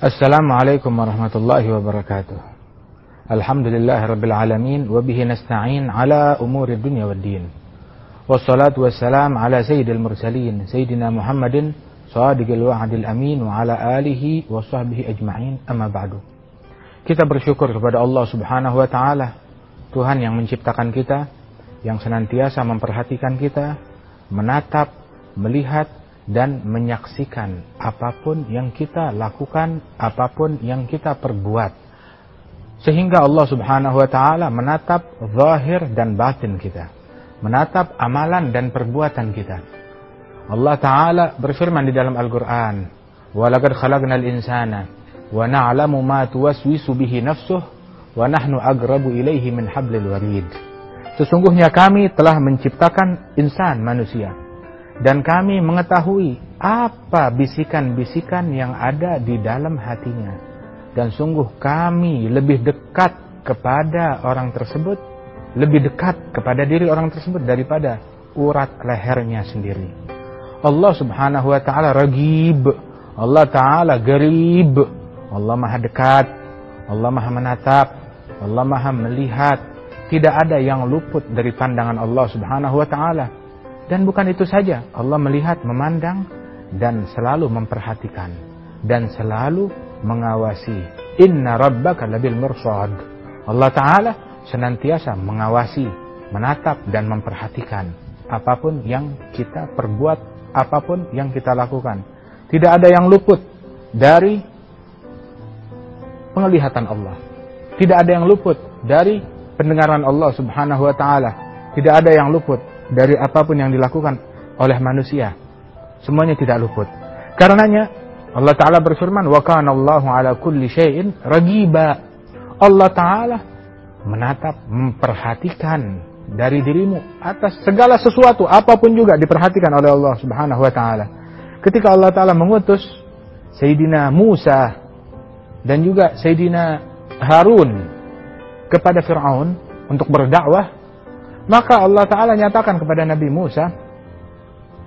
Assalamualaikum warahmatullahi wabarakatuh. Alhamdulillah rabbil alamin wa bihi nasta'in ala umuri dunya wad din. Wassalatu wassalam ala sayyidil mursalin sayyidina Muhammadin sadiqil wa'dil amin wa ala alihi wa sahbihi ajma'in amma ba'du. Kita bersyukur kepada Allah Subhanahu wa taala, Tuhan yang menciptakan kita, yang senantiasa memperhatikan kita, menatap, melihat dan menyaksikan apa pun yang kita lakukan, apa pun yang kita perbuat. Sehingga Allah Subhanahu wa taala menatap zahir dan batin kita, menatap amalan dan perbuatan kita. Allah taala berfirman di dalam Al-Qur'an, "Wa laqad khalaqnal insana wa na'lamu ma tuwaswisu bihi nafsuh wa nahnu aqrabu ilaihi min hablil warid." Sesungguhnya kami telah menciptakan insan manusia dan kami mengetahui apa bisikan-bisikan yang ada di dalam hatinya. Dan sungguh kami lebih dekat kepada orang tersebut, lebih dekat kepada diri orang tersebut daripada urat lehernya sendiri. Allah subhanahu wa ta'ala ragib, Allah ta'ala garib, Allah maha dekat, Allah maha menatap, Allah maha melihat. Tidak ada yang luput dari pandangan Allah subhanahu wa ta'ala dan bukan itu saja, Allah melihat, memandang, dan selalu memperhatikan. Dan selalu mengawasi. Inna rabbaka labil mursad. Allah Ta'ala senantiasa mengawasi, menatap, dan memperhatikan. Apa pun yang kita perbuat, apa pun yang kita lakukan. Tidak ada yang luput dari penglihatan Allah. Tidak ada yang luput dari pendengaran Allah Subhanahu wa taala. Tidak ada yang luput dari apa pun yang dilakukan oleh manusia. Semuanya tidak luput. Karenanya Allah Ta'ala berfirman, Wa Allahu ala kulli syai'in ragiba. Allah Ta'ala menatap, memperhatikan dari dirimu atas segala sesuatu, apa pun juga diperhatikan oleh Allah Subhanahu wa Ta'ala. Ketika Allah Ta'ala mengutus Sayyidina Musa dan juga Sayyidina Harun kepada Fir'aun untuk berdakwah, maka Allah Ta'ala nyatakan kepada Nabi Musa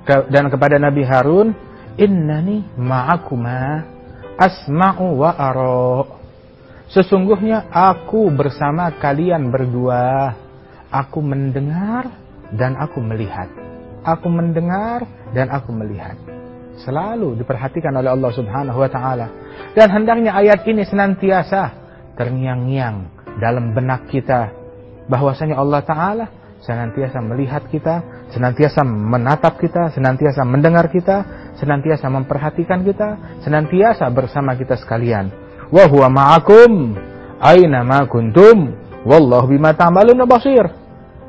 dan kepada Nabi Harun, Innani ma'akuma asma'u wa aro. Sesungguhnya aku bersama kalian berdua. Aku mendengar dan aku melihat. Aku mendengar dan aku melihat. Selalu diperhatikan oleh Allah Subhanahu wa taala. Dan hendaknya ayat ini senantiasa terngiang-ngiang dalam benak kita bahwasanya Allah taala senantiasa melihat kita, senantiasa menatap kita, senantiasa mendengar kita, senantiasa memperhatikan kita, senantiasa bersama kita sekalian. Wa huwa ma'akum aina ma kuntum wallahu bima ta'maluna basir.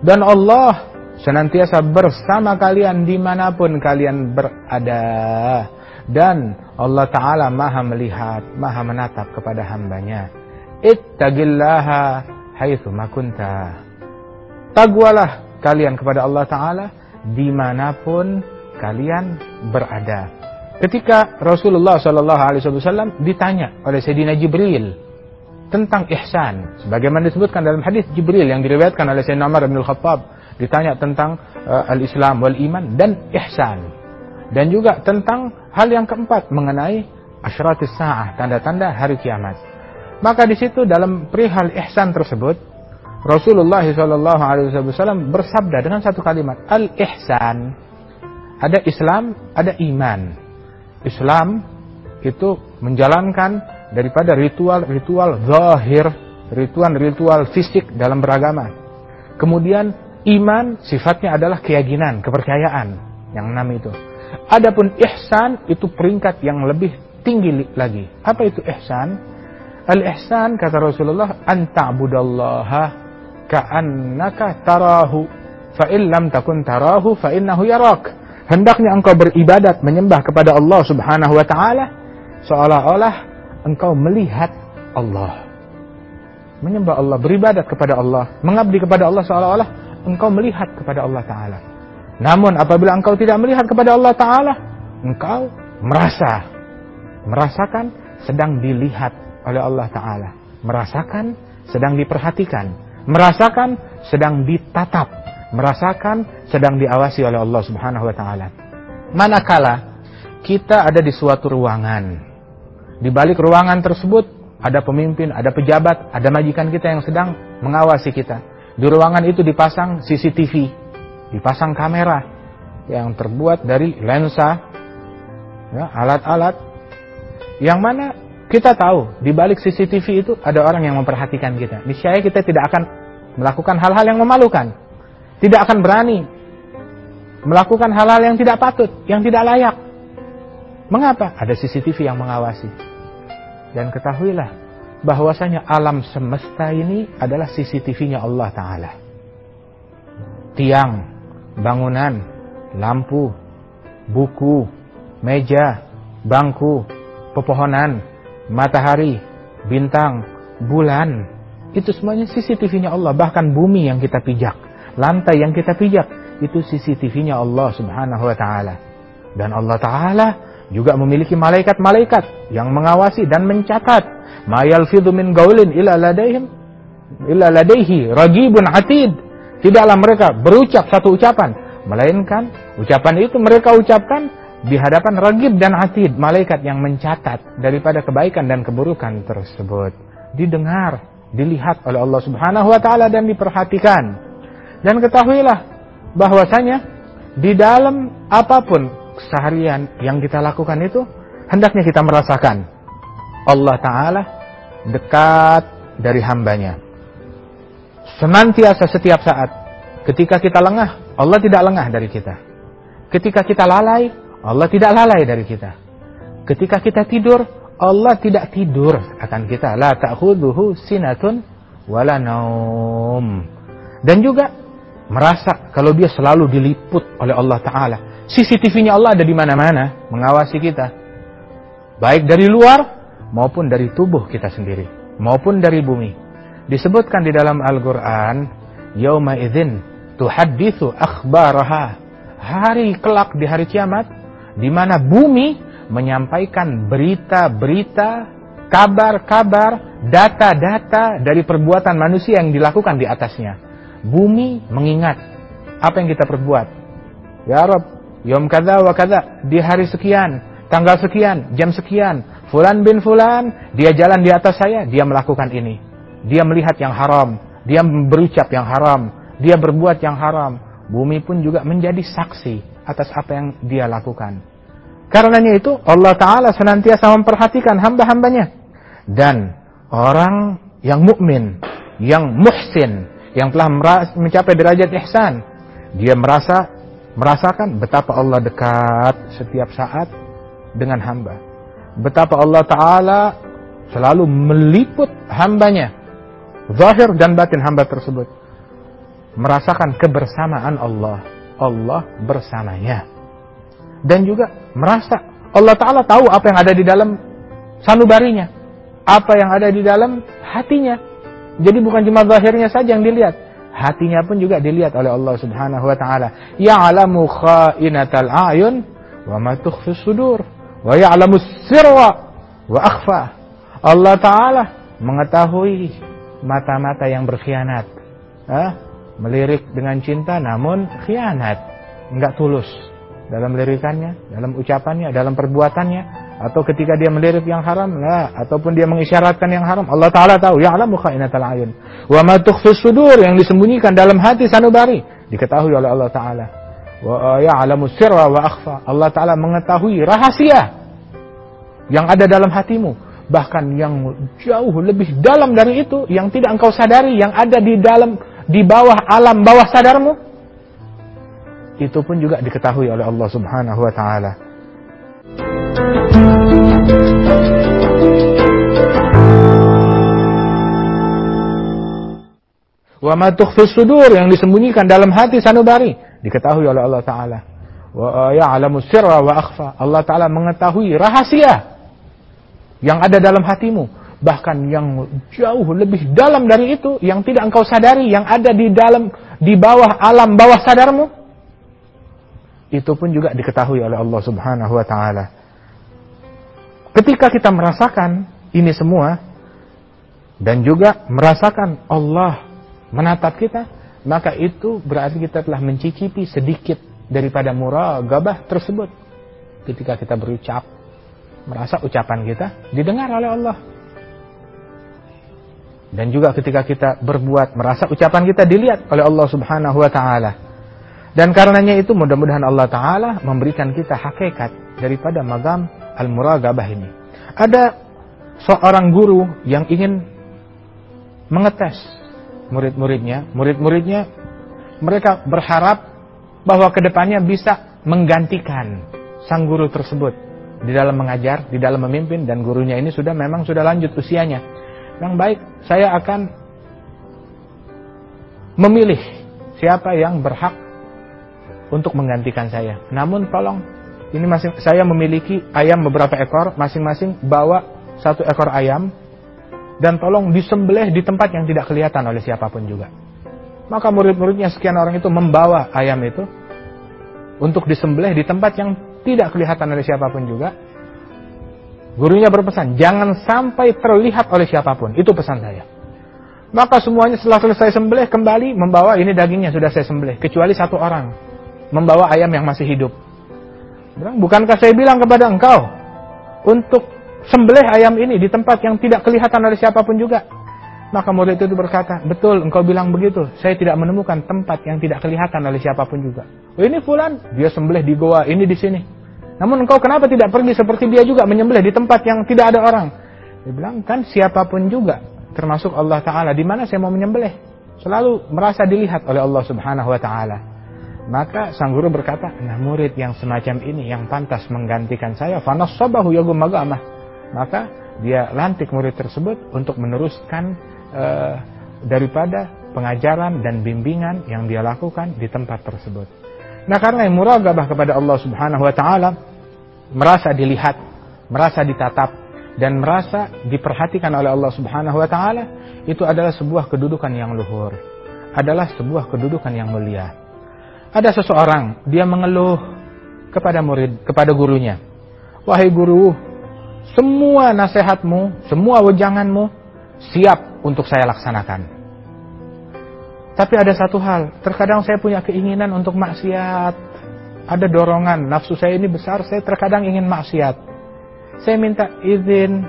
Dan Allah senantiasa bersama kalian di mana pun kalian berada. Dan Allah Ta'ala maha melihat, maha menatap kepada hambanya. Ittagillaha haithu makunta. Tagwalah kalian kepada Allah Ta'ala di mana pun kalian berada. Ketika Rasulullah Shallallahu Alaihi Wasallam ditanya oleh Sayyidina Jibril tentang ihsan, sebagaimana disebutkan dalam hadis Jibril yang diriwayatkan oleh Sayyidina Umar bin Khattab, ditanya tentang uh, al-Islam wal iman dan ihsan, dan juga tentang hal yang keempat mengenai asyratis sa'ah, tanda-tanda hari kiamat. Maka di situ dalam perihal ihsan tersebut Rasulullah Shallallahu Alaihi Wasallam bersabda dengan satu kalimat al ihsan ada Islam ada iman. Islam itu menjalankan daripada ritual-ritual zahir ritual-ritual fisik dalam beragama. Kemudian iman sifatnya adalah keyakinan kepercayaan yang enam itu. Adapun ihsan itu peringkat yang lebih tinggi lagi. Apa itu ihsan? Al ihsan kata Rasulullah anta'budallaha ka'annaka tarahu. Fa lam takun tarahu fa innahu yarak. Hendaknya engkau beribadat menyembah kepada Allah Subhanahu wa taala seolah-olah engkau melihat Allah. Menyembah Allah beribadat kepada Allah mengabdi kepada Allah seolah-olah engkau melihat kepada Allah taala. Namun apabila engkau tidak melihat kepada Allah taala engkau merasa merasakan sedang dilihat oleh Allah taala. Merasakan sedang diperhatikan merasakan sedang ditatap, merasakan sedang diawasi oleh Allah Subhanahu wa taala. Manakala kita ada di suatu ruangan Di balik ruangan tersebut ada pemimpin, ada pejabat, ada majikan kita yang sedang mengawasi kita. Di ruangan itu dipasang CCTV, dipasang kamera yang terbuat dari lensa, ya, alat-alat yang mana kita tahu di balik CCTV itu ada orang yang memperhatikan kita. Niscaya kita tidak akan melakukan hal-hal yang memalukan, tidak akan berani melakukan hal-hal yang tidak patut, yang tidak layak. Mengapa? Ada CCTV yang mengawasi. Dan ketahuilah bahwasanya alam semesta ini adalah CCTV-nya Allah Ta'ala. Tiang, bangunan, lampu, buku, meja, bangku, pepohonan, matahari, bintang, bulan. Itu semuanya CCTV-nya Allah. Bahkan bumi yang kita pijak, lantai yang kita pijak, itu CCTV-nya Allah Subhanahu wa Ta'ala. Dan Allah Ta'ala juga memiliki malaikat-malaikat yang mengawasi dan mencatat ma yalfidhu min gaulin illa ladaihim illa ladaihi ragibun atid tidaklah mereka berucap satu ucapan melainkan ucapan itu mereka ucapkan di hadapan ragib dan atid malaikat yang mencatat daripada kebaikan dan keburukan tersebut didengar dilihat oleh Allah Subhanahu wa taala dan diperhatikan dan ketahuilah bahwasanya di dalam apa pun seharian yang kita lakukan itu hendaknya kita merasakan Allah Ta'ala dekat dari hambanya. Senantiasa setiap saat. Ketika kita lengah, Allah tidak lengah dari kita. Ketika kita lalai, Allah tidak lalai dari kita. Ketika kita tidur, Allah tidak tidur akan kita. La ta'khudhuhu sinatun wala naum. Dan juga merasa kalau dia selalu diliput oleh Allah Ta'ala CCTV-nya Allah ada di mana-mana mengawasi kita. Baik dari luar maupun dari tubuh kita sendiri, maupun dari bumi. Disebutkan di dalam Al-Qur'an, "Yauma idzin tuhadditsu akhbaraha." Hari kelak di hari kiamat di mana bumi menyampaikan berita-berita, kabar-kabar, data-data dari perbuatan manusia yang dilakukan di atasnya. Bumi mengingat apa yang kita perbuat. Ya Rob, Yom kada wa kada di hari sekian, tanggal sekian, jam sekian, fulan bin fulan, dia jalan di atas saya, dia melakukan ini. Dia melihat yang haram, dia berucap yang haram, dia berbuat yang haram. Bumi pun juga menjadi saksi atas apa yang dia lakukan. Karenanya itu Allah Ta'ala senantiasa memperhatikan hamba-hambanya. Dan orang yang mukmin, yang muhsin, yang telah mencapai derajat ihsan, dia merasa merasakan betapa Allah dekat setiap saat dengan hamba. Betapa Allah Ta'ala selalu meliput hambanya. Zahir dan batin hamba tersebut. Merasakan kebersamaan Allah. Allah bersamanya. Dan juga merasa Allah Ta'ala tahu apa yang ada di dalam sanubarinya. Apa yang ada di dalam hatinya. Jadi bukan cuma zahirnya saja yang dilihat hatinya pun juga dilihat oleh Allah Subhanahu wa taala. Ya'lamu kha'inatal a'yun wa ma tukhfis sudur wa ya'lamu sirra wa akhfa. Allah taala mengetahui mata-mata yang berkhianat. Eh? Melirik dengan cinta namun khianat, enggak tulus dalam lirikannya, dalam ucapannya, dalam perbuatannya. Atau ketika dia melirik yang haram lah ataupun dia mengisyaratkan yang haram Allah taala tahu ya'lamu khainatal ayun wa ma sudur. Yang disembunyikan dalam hati sanubari diketahui oleh Allah taala. Wa ya'lamu sirra wa akhfa. Allah taala mengetahui rahasia yang ada dalam hatimu. Bahkan yang jauh lebih dalam dari itu yang tidak engkau sadari yang ada di dalam di bawah alam bawah sadarmu itu pun juga diketahui oleh Allah Subhanahu wa taala Wa ma sudur yang disembunyikan dalam hati sanubari diketahui oleh Allah taala. Wa ya'lamu sirra wa akhfa. Allah taala mengetahui rahasia yang ada dalam hatimu, bahkan yang jauh lebih dalam dari itu yang tidak engkau sadari yang ada di dalam di bawah alam bawah sadarmu. Itu pun juga diketahui oleh Allah Subhanahu wa taala. Ketika kita merasakan ini semua dan juga merasakan Allah menatap kita, maka itu berarti kita telah mencicipi sedikit daripada murah gabah tersebut. Ketika kita berucap, merasa ucapan kita didengar oleh Allah. Dan juga ketika kita berbuat, merasa ucapan kita dilihat oleh Allah Subhanahu wa taala. Dan karenanya itu mudah-mudahan Allah taala memberikan kita hakikat daripada magam al-muragabah ini. Ada seorang guru yang ingin mengetes murid-muridnya, murid-muridnya mereka berharap bahwa ke depannya bisa menggantikan sang guru tersebut di dalam mengajar, di dalam memimpin dan gurunya ini sudah memang sudah lanjut usianya yang baik saya akan memilih siapa yang berhak untuk menggantikan saya. Namun tolong ini masing saya memiliki ayam beberapa ekor, masing-masing bawa satu ekor ayam dan tolong disembelih di tempat yang tidak kelihatan oleh siapa pun juga. Maka murid-muridnya sekian orang itu membawa ayam itu untuk disembelih di tempat yang tidak kelihatan oleh siapa pun juga Gurunya berpesan, jangan sampai terlihat oleh siapa pun. Itu pesan saya. Maka semuanya setelah selesai sembelih kembali membawa ini dagingnya sudah saya sembelih. Kecuali satu orang membawa ayam yang masih hidup. Bukankah saya bilang kepada engkau untuk sembelih ayam ini di tempat yang tidak kelihatan oleh siapa pun juga? Maka murid itu berkata, betul engkau bilang begitu. Saya tidak menemukan tempat yang tidak kelihatan oleh siapa pun juga. Oh, ini fulan, dia sembelih di goa, ini di sini. Namun engkau kenapa tidak pergi seperti dia juga menyembelih di tempat yang tidak ada orang? Dia bilang, kan siapa pun juga, termasuk Allah Ta'ala, di mana saya mau menyembelih? Selalu merasa dilihat oleh Allah Subhanahu Wa Ta'ala. Maka sang guru berkata, nah murid yang semacam ini yang pantas menggantikan saya, fanas sabahu yagum magamah. Maka dia lantik murid tersebut untuk meneruskan uh, daripada pengajaran dan bimbingan yang dia lakukan di tempat tersebut. Nah karena yang muragabah kepada Allah Subhanahu wa taala merasa dilihat, merasa ditatap dan merasa diperhatikan oleh Allah Subhanahu wa taala itu adalah sebuah kedudukan yang luhur, adalah sebuah kedudukan yang mulia. Ada seseorang dia mengeluh kepada murid, kepada gurunya. Wahai guru, semua nasihatmu, semua wejanganmu siap untuk saya laksanakan. Tapi ada satu hal, terkadang saya punya keinginan untuk maksiat. Ada dorongan, nafsu saya ini besar, saya terkadang ingin maksiat. Saya minta izin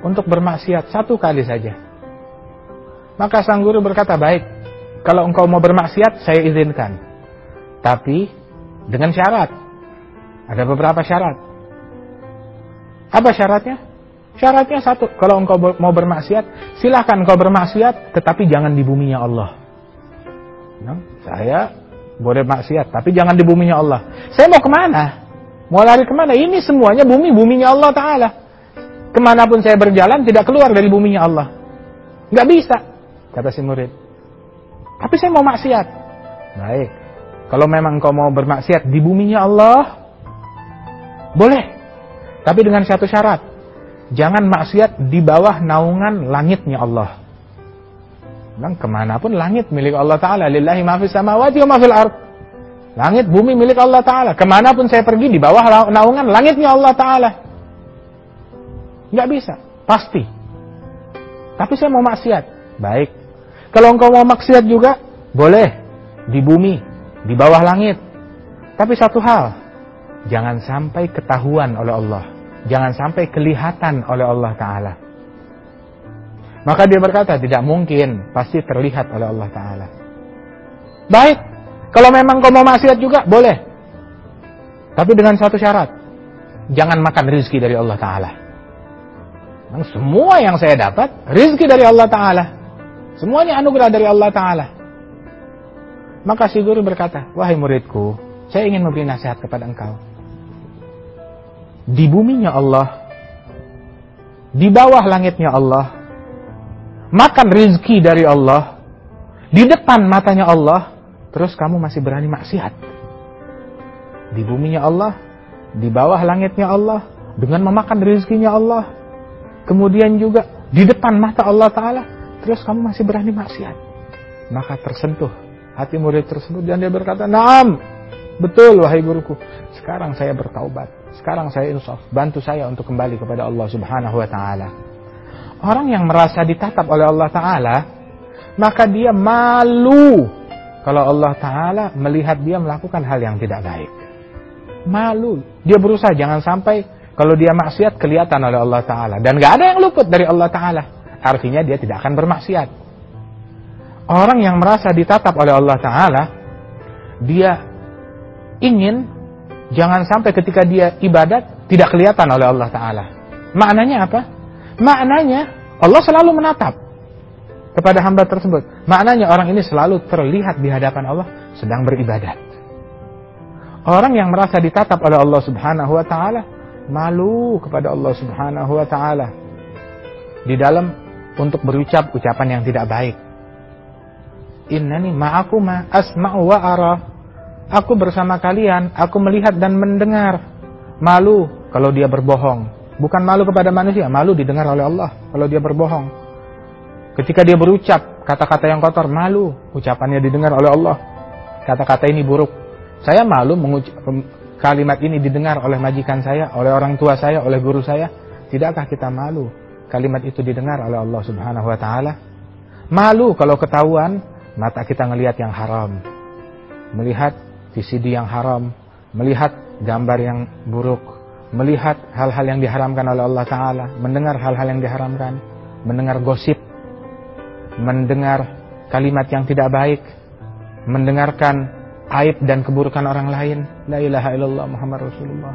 untuk bermaksiat satu kali saja. Maka sang guru berkata, baik, kalau engkau mau bermaksiat, saya izinkan. Tapi dengan syarat. Ada beberapa syarat. Apa syaratnya? Syaratnya satu, kalau engkau mau bermaksiat, silahkan engkau bermaksiat, tetapi jangan di buminya Allah. Saya boleh maksiat, tapi jangan di buminya Allah. Saya mau ke mana? Mau lari ke mana? Ini semuanya bumi, buminya Allah Ta'ala. Ke mana pun saya berjalan, tidak keluar dari buminya Allah. Nggak bisa, kata si murid. Tapi saya mau maksiat. Baik, kalau memang kau mau bermaksiat di buminya Allah, boleh. Tapi dengan satu syarat. Jangan maksiat di bawah naungan langitnya Allah. Bilang ke mana pun langit milik Allah Ta'ala. Lillahi mafis samawati wa mafil ard. Langit, bumi milik Allah Ta'ala. Ke mana pun saya pergi di bawah naungan langitnya Allah Ta'ala. Nggak bisa. Pasti. Tapi saya mau maksiat. Baik. Kalau engkau mau maksiat juga, boleh. Di bumi. Di bawah langit. Tapi satu hal. Jangan sampai ketahuan oleh Allah. Jangan sampai kelihatan oleh Allah Ta'ala. Maka dia berkata, tidak mungkin, pasti terlihat oleh Allah Ta'ala. Baik, kalau memang kau mau maksiat juga, boleh. Tapi dengan satu syarat, jangan makan rizki dari Allah Ta'ala. Semua yang saya dapat, rizki dari Allah Ta'ala. Semuanya anugerah dari Allah Ta'ala. Maka si guru berkata, wahai muridku, saya ingin memberi nasihat kepada engkau. Di buminya Allah, di bawah langitnya Allah, makan rizki dari Allah, di depan matanya Allah, terus kamu masih berani maksiat. Di buminya Allah, di bawah langitnya Allah, dengan memakan rizkinya Allah, kemudian juga di depan mata Allah Ta'ala, terus kamu masih berani maksiat. Maka tersentuh hati murid tersebut dan dia berkata, Naam, betul wahai guruku. Sekarang saya bertaubat. Sekarang saya insaf. Bantu saya untuk kembali kepada Allah Subhanahu wa Ta'ala. Orang yang merasa ditatap oleh Allah Ta'ala, maka dia malu kalau Allah Ta'ala melihat dia melakukan hal yang tidak baik. Malu. Dia berusaha jangan sampai Kalau dia maksiat kelihatan oleh Allah Ta'ala. Dan gak ada yang luput dari Allah Ta'ala. Artinya dia tidak akan bermaksiat. Orang yang merasa ditatap oleh Allah Ta'ala, dia ingin jangan sampai ketika dia ibadat tidak kelihatan oleh Allah Ta'ala. Maknanya apa? Maknanya Allah selalu menatap kepada hamba tersebut. Maknanya orang ini selalu terlihat di hadapan Allah sedang beribadat. Orang yang merasa ditatap oleh Allah Subhanahu wa taala malu kepada Allah Subhanahu wa taala di dalam untuk berucap ucapan yang tidak baik. Innani ma'akuma asma'u wa ara. Aku bersama kalian, aku melihat dan mendengar. Malu kalau dia berbohong. Bukan malu kepada manusia, malu didengar oleh Allah kalau dia berbohong. Ketika dia berucap kata-kata yang kotor, malu ucapannya didengar oleh Allah. Kata-kata ini buruk. Saya malu mengucap, kalimat ini didengar oleh majikan saya, oleh orang tua saya, oleh guru saya, tidakkah kita malu kalimat itu didengar oleh Allah Subhanahu wa taala? Malu kalau ketahuan mata kita ngelihat yang haram. Melihat VCD yang haram, melihat gambar yang buruk, melihat hal-hal yang diharamkan oleh Allah taala, mendengar hal-hal yang diharamkan, mendengar gosip, mendengar kalimat yang tidak baik, mendengarkan aib dan keburukan orang lain. La ilaha illallah Muhammad Rasulullah.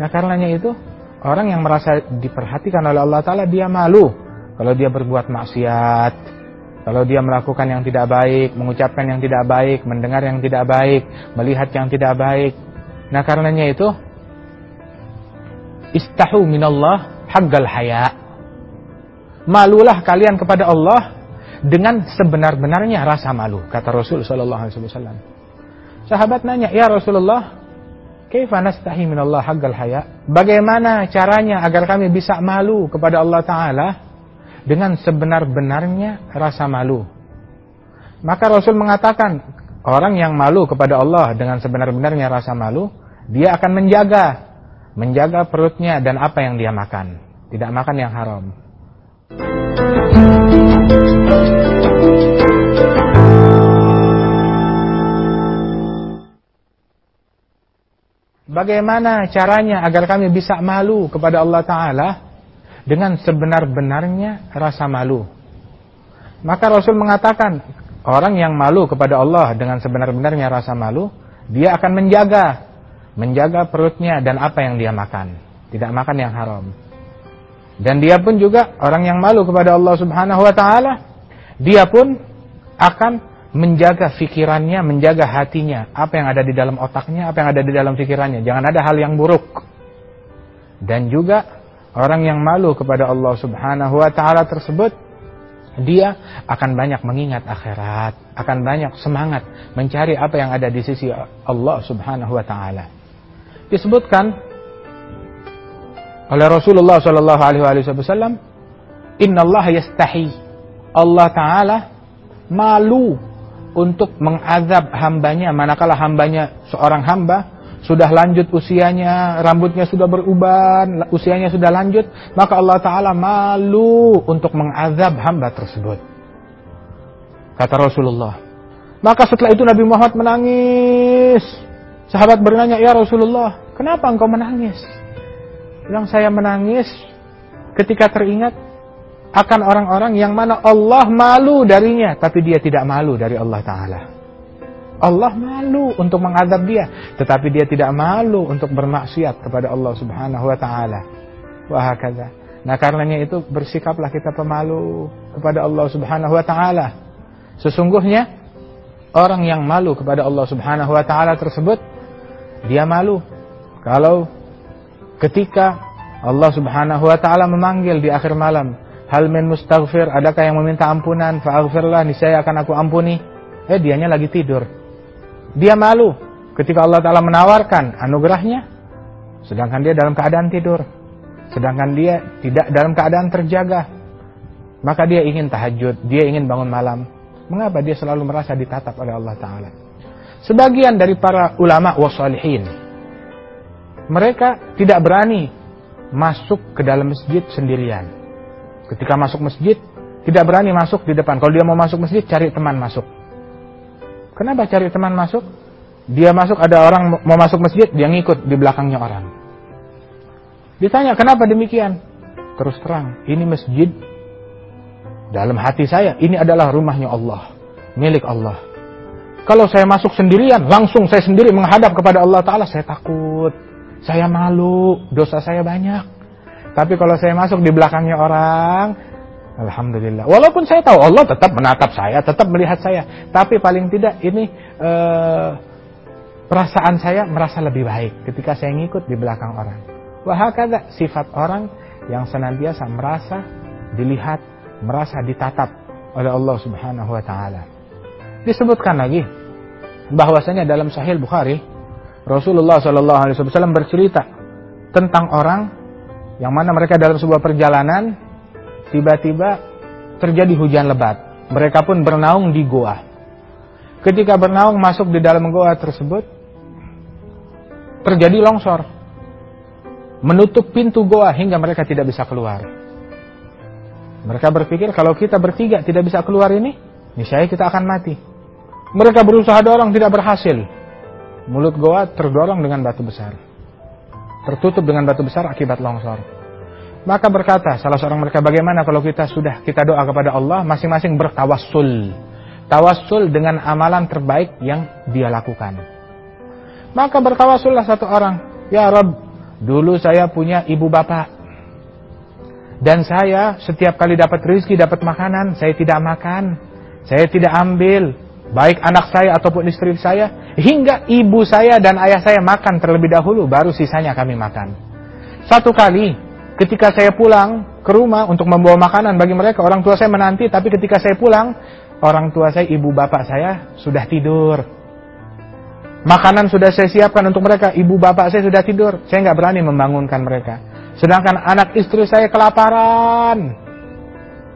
Nah karenanya itu orang yang merasa diperhatikan oleh Allah Ta'ala dia malu kalau dia berbuat maksiat, kalau dia melakukan yang tidak baik, mengucapkan yang tidak baik, mendengar yang tidak baik, melihat yang tidak baik. Nah karenanya itu istahu minallah haggal haya. Malulah kalian kepada Allah dengan sebenar-benarnya rasa malu kata Rasul sallallahu alaihi wasallam. Sahabat nanya, "Ya Rasulullah, kaifa nastahi minallah haqqal haya?" Bagaimana caranya agar kami bisa malu kepada Allah taala dengan sebenar-benarnya rasa malu? Maka Rasul mengatakan, orang yang malu kepada Allah dengan sebenar-benarnya rasa malu, dia akan menjaga menjaga perutnya dan apa yang dia makan, tidak makan yang haram. Bagaimana caranya agar kami bisa malu kepada Allah Ta'ala dengan sebenar-benarnya rasa malu. Maka Rasul mengatakan, orang yang malu kepada Allah dengan sebenar-benarnya rasa malu, dia akan menjaga, menjaga perutnya dan apa yang dia makan. Tidak makan yang haram. Dan dia pun juga orang yang malu kepada Allah Subhanahu wa taala, dia pun akan menjaga fikirannya, menjaga hatinya, apa yang ada di dalam otaknya, apa yang ada di dalam fikirannya. Jangan ada hal yang buruk. Dan juga orang yang malu kepada Allah Subhanahu wa taala tersebut dia akan banyak mengingat akhirat, akan banyak semangat mencari apa yang ada di sisi Allah Subhanahu wa taala. Disebutkan oleh Rasulullah sallallahu alaihi wasallam, "Innallaha yastahi." Allah taala malu untuk mengazab hambanya manakala hambanya seorang hamba sudah lanjut usianya, rambutnya sudah beruban, usianya sudah lanjut, maka Allah Ta'ala malu untuk mengazab hamba tersebut. Kata Rasulullah. Maka setelah itu Nabi Muhammad menangis. Sahabat bertanya, Ya Rasulullah, kenapa engkau menangis? Yang saya menangis ketika teringat akan orang-orang yang mana Allah malu darinya, tapi dia tidak malu dari Allah Ta'ala. Allah malu untuk mengadab dia, tetapi dia tidak malu untuk bermaksiat kepada Allah Subhanahu wa taala. Wahakadha. Nah, karenanya itu bersikaplah kita pemalu kepada Allah Subhanahu wa taala. Sesungguhnya orang yang malu kepada Allah Subhanahu wa taala tersebut dia malu kalau ketika Allah Subhanahu wa taala memanggil di akhir malam Hal min mustaghfir, adakah yang meminta ampunan? Fa'aghfirlah, niscaya akan aku ampuni. Eh, dianya lagi tidur. Dia malu ketika Allah Ta'ala menawarkan anugerahnya, sedangkan dia dalam keadaan tidur. Sedangkan dia tidak dalam keadaan terjaga. Maka dia ingin tahajud, dia ingin bangun malam. Mengapa dia selalu merasa ditatap oleh Allah Ta'ala? Sebagian dari para ulama wasalihin, mereka tidak berani masuk ke dalam masjid sendirian Ketika masuk masjid, tidak berani masuk di depan. Kalau dia mau masuk masjid, cari teman masuk. Kenapa cari teman masuk? Dia masuk, ada orang mau masuk masjid, dia ngikut di belakangnya orang. Ditanya, kenapa demikian? Terus terang, ini masjid dalam hati saya, ini adalah rumahnya Allah, milik Allah. Kalau saya masuk sendirian, langsung saya sendiri menghadap kepada Allah Ta'ala, saya takut. Saya malu, dosa saya banyak. Tapi kalau saya masuk di belakangnya orang, Alhamdulillah. Walaupun saya tahu Allah tetap menatap saya, tetap melihat saya. Tapi paling tidak ini eh, perasaan saya merasa lebih baik ketika saya ngikut di belakang orang. Wahakada sifat orang yang senantiasa merasa dilihat, merasa ditatap oleh Allah Subhanahu wa taala. Disebutkan lagi bahwasanya dalam Sahih Bukhari Rasulullah Shallallahu alaihi wasallam bercerita tentang orang yang mana mereka dalam sebuah perjalanan tiba-tiba terjadi hujan lebat. Mereka pun bernaung di goa. Ketika bernaung masuk di dalam goa tersebut terjadi longsor. Menutup pintu goa hingga mereka tidak bisa keluar. Mereka berpikir kalau kita bertiga tidak bisa keluar ini, niscaya kita akan mati. Mereka berusaha dorong tidak berhasil. Mulut goa terdorong dengan batu besar. Tertutup dengan batu besar akibat longsor. Maka berkata salah seorang mereka bagaimana kalau kita sudah kita doa kepada Allah masing-masing bertawassul. Tawassul dengan amalan terbaik yang dia lakukan. Maka bertawassullah satu orang. Ya Rabb, dulu saya punya ibu bapak. Dan saya setiap kali dapat rezeki, dapat makanan, saya tidak makan. Saya tidak ambil. Baik anak saya ataupun istri saya. Hingga ibu saya dan ayah saya makan terlebih dahulu, baru sisanya kami makan. Satu kali, ketika saya pulang ke rumah untuk membawa makanan bagi mereka, orang tua saya menanti, tapi ketika saya pulang, orang tua saya, ibu bapak saya sudah tidur. Makanan sudah saya siapkan untuk mereka, ibu bapak saya sudah tidur. Saya nggak berani membangunkan mereka. Sedangkan anak istri saya kelaparan.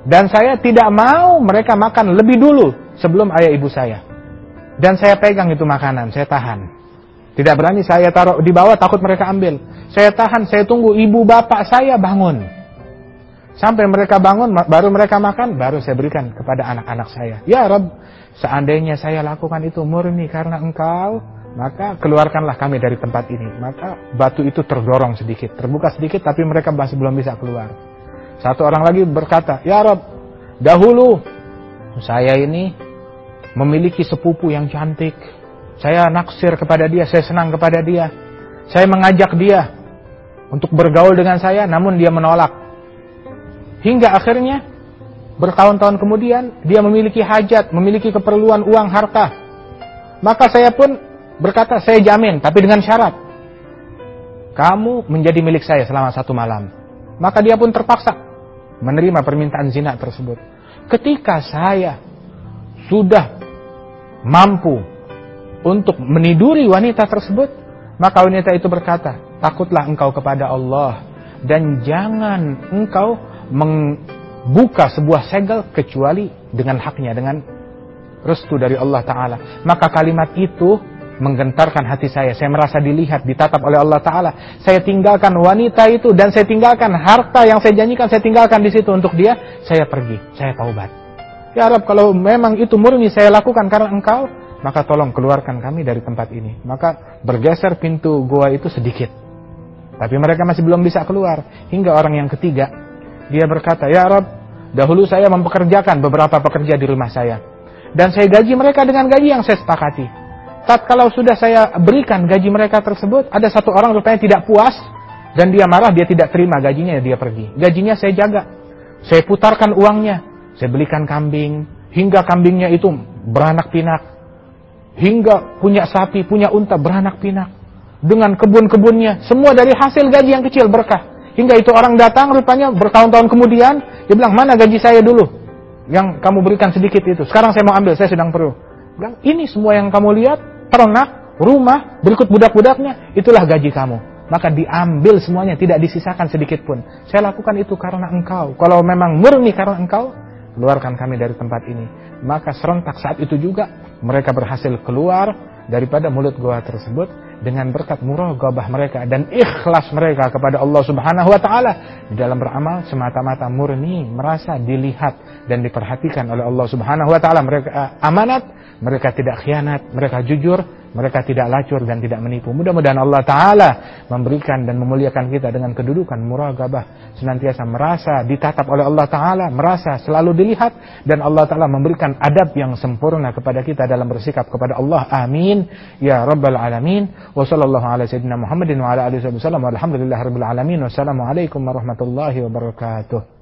Dan saya tidak mau mereka makan lebih dulu sebelum ayah ibu saya. Dan saya pegang itu makanan, saya tahan. Tidak berani saya taruh di bawah takut mereka ambil. Saya tahan, saya tunggu ibu bapak saya bangun. Sampai mereka bangun, baru mereka makan, baru saya berikan kepada anak-anak saya. Ya Rob, seandainya saya lakukan itu murni karena engkau, maka keluarkanlah kami dari tempat ini. Maka batu itu terdorong sedikit, terbuka sedikit, tapi mereka masih belum bisa keluar. Satu orang lagi berkata, Ya Rob, dahulu saya ini memiliki sepupu yang cantik. Saya naksir kepada dia, saya senang kepada dia. Saya mengajak dia untuk bergaul dengan saya, namun dia menolak. Hingga akhirnya bertahun-tahun kemudian dia memiliki hajat, memiliki keperluan uang harta. Maka saya pun berkata, saya jamin, tapi dengan syarat. Kamu menjadi milik saya selama satu malam. Maka dia pun terpaksa menerima permintaan zina tersebut. Ketika saya sudah mampu untuk meniduri wanita tersebut, maka wanita itu berkata, takutlah engkau kepada Allah dan jangan engkau membuka sebuah segel kecuali dengan haknya dengan restu dari Allah taala. Maka kalimat itu menggentarkan hati saya. Saya merasa dilihat, ditatap oleh Allah taala. Saya tinggalkan wanita itu dan saya tinggalkan harta yang saya janjikan saya tinggalkan di situ untuk dia. Saya pergi, saya taubat. Ya Arab, kalau memang itu murni saya lakukan karena engkau, maka tolong keluarkan kami dari tempat ini. Maka bergeser pintu gua itu sedikit. Tapi mereka masih belum bisa keluar. Hingga orang yang ketiga, dia berkata, Ya Rob, dahulu saya mempekerjakan beberapa pekerja di rumah saya. Dan saya gaji mereka dengan gaji yang saya sepakati. Saat kalau sudah saya berikan gaji mereka tersebut, ada satu orang rupanya tidak puas, dan dia marah, dia tidak terima gajinya, dia pergi. Gajinya saya jaga. Saya putarkan uangnya. Saya belikan kambing, hingga kambingnya itu beranak pinak. Hingga punya sapi, punya unta beranak pinak dengan kebun-kebunnya, semua dari hasil gaji yang kecil berkah. Hingga itu orang datang rupanya bertahun-tahun kemudian, dia bilang, mana gaji saya dulu? Yang kamu berikan sedikit itu. Sekarang saya mau ambil, saya sedang perlu. Bilang, ini semua yang kamu lihat, ternak, rumah, berikut budak-budaknya, itulah gaji kamu. Maka diambil semuanya, tidak disisakan sedikit pun. Saya lakukan itu karena engkau. Kalau memang murni karena engkau, keluarkan kami dari tempat ini. Maka serentak saat itu juga, mereka berhasil keluar daripada mulut gua tersebut dengan berkat muragabah mereka dan ikhlas mereka kepada Allah Subhanahu wa taala di dalam beramal semata-mata murni merasa dilihat dan diperhatikan oleh Allah Subhanahu wa taala mereka amanat mereka tidak khianat mereka jujur Mereka tidak lacur dan tidak menipu. Mudah-mudahan Allah Ta'ala memberikan dan memuliakan kita dengan kedudukan muragabah. Senantiasa merasa ditatap oleh Allah Ta'ala. Merasa selalu dilihat. Dan Allah Ta'ala memberikan adab yang sempurna kepada kita dalam bersikap kepada Allah. Amin. Ya Rabbal Alamin. Wa sallallahu ala Alamin. Wassalamualaikum warahmatullahi wabarakatuh.